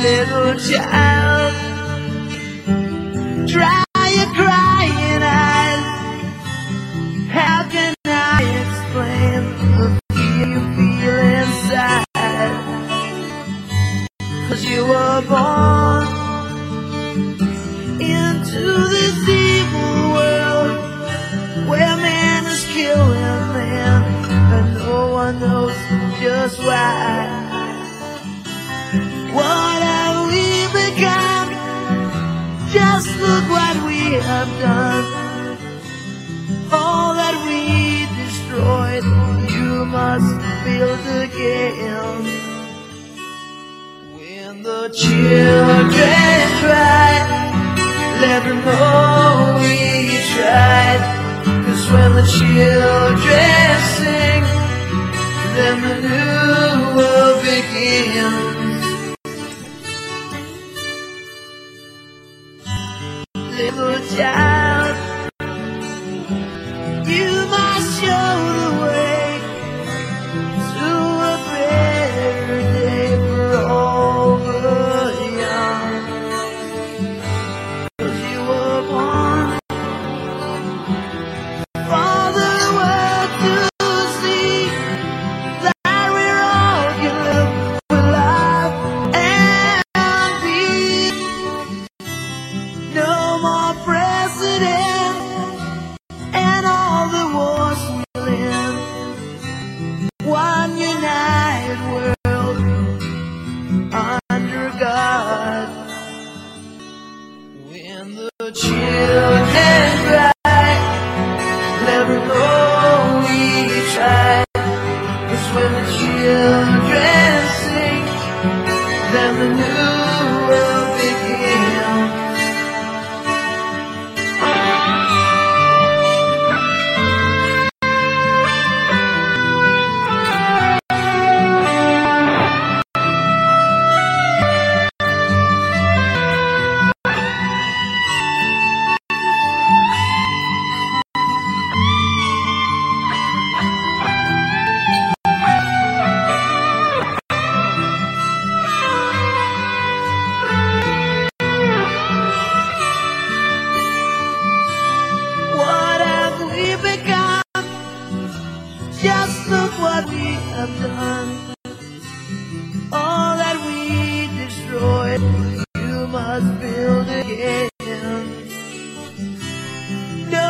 little child. Dry your crying eyes. How can I explain the you feel inside? Cause you were born into this evil world where man is killing man and no one knows just why. Just look what we have done. All that we destroyed, you must build again. When the children cry, let them know we tried. Cause when the children sing, then the new world begins. The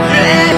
Yeah.